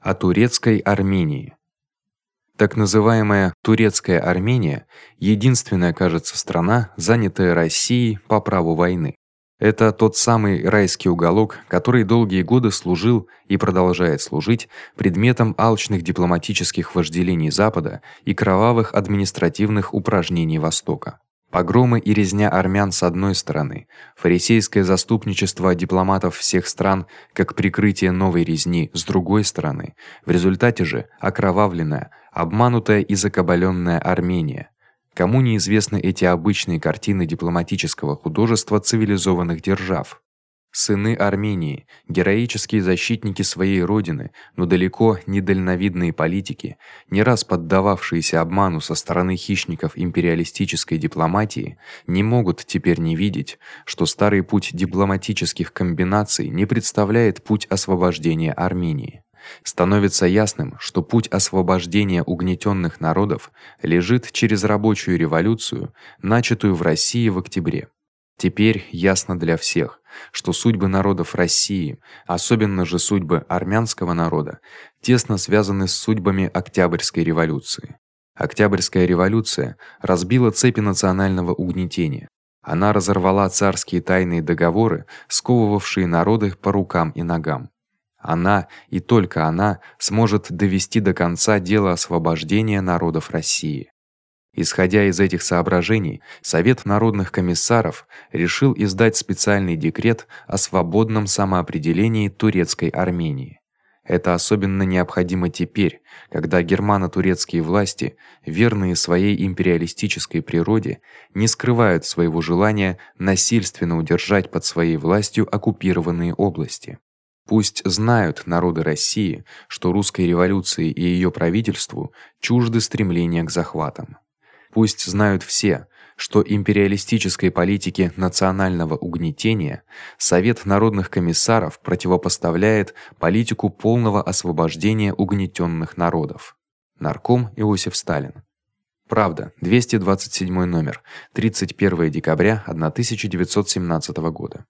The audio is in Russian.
О турецкой Армении. Так называемая турецкая Армения единственная, кажется, страна, занятая Россией по праву войны. Это тот самый райский уголок, который долгие годы служил и продолжает служить предметом алчных дипломатических вожделений Запада и кровавых административных упражнений Востока. Погромы и резня армян с одной стороны, фарисейское заступничество дипломатов всех стран как прикрытие новой резни с другой стороны. В результате же окровавленная, обманутая и закабалённая Армения. Кому неизвестны эти обычные картины дипломатического художества цивилизованных держав? Сыны Армении, героические защитники своей родины, но далеко не дальновидные политики, не раз поддававшиеся обману со стороны хищников империалистической дипломатии, не могут теперь не видеть, что старый путь дипломатических комбинаций не представляет путь освобождения Армении. Становится ясным, что путь освобождения угнетённых народов лежит через рабочую революцию, начатую в России в октябре. Теперь ясно для всех, что судьбы народов России, особенно же судьбы армянского народа, тесно связаны с судьбами Октябрьской революции. Октябрьская революция разбила цепи национального угнетения. Она разорвала царские тайные договоры, сковывавшие народы по рукам и ногам. Она и только она сможет довести до конца дело освобождения народов России. Исходя из этих соображений, Совет народных комиссаров решил издать специальный декрет о свободном самоопределении турецкой Армении. Это особенно необходимо теперь, когда германо-турецкие власти, верные своей империалистической природе, не скрывают своего желания насильственно удержать под своей властью оккупированные области. Пусть знают народы России, что русской революции и её правительству чужды стремления к захватам. Пусть знают все, что империалистической политике национального угнетения Совет народных комиссаров противопоставляет политику полного освобождения угнетённых народов. Нарком Иосиф Сталин. Правда, 227 номер, 31 декабря 1917 года.